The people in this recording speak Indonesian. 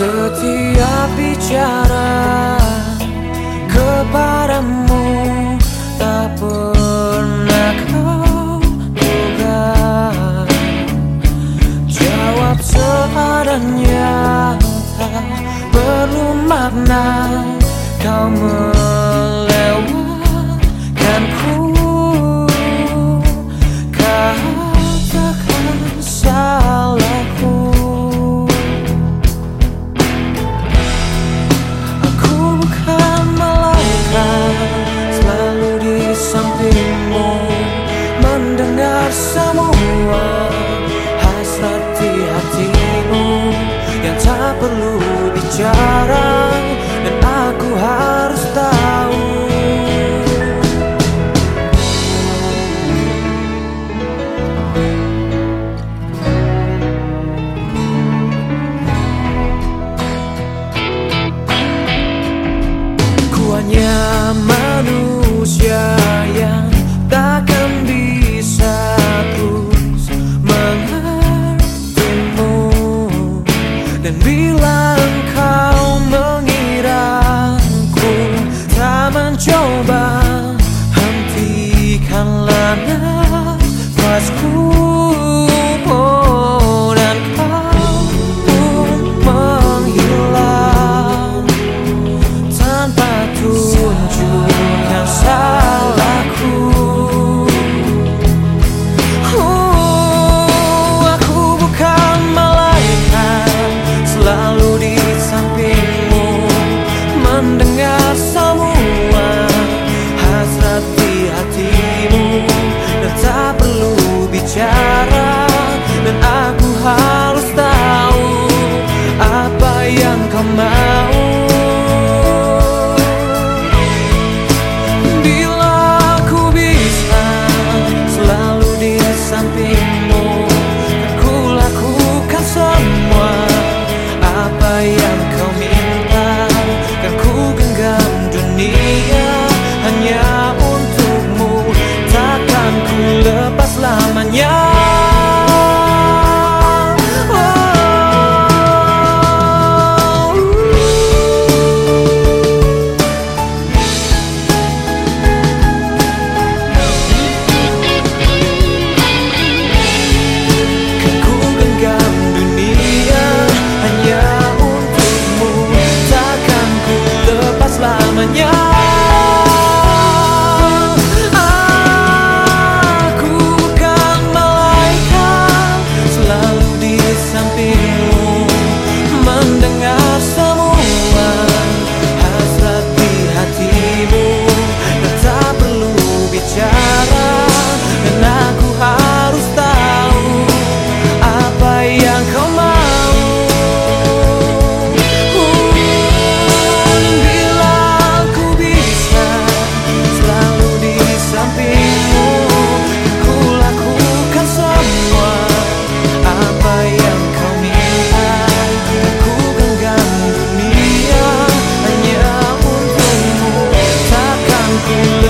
Setiap bicara kepadamu tak pernah kau duga Jawab seadanya tak perlu makna kau bicara dan aku harus you.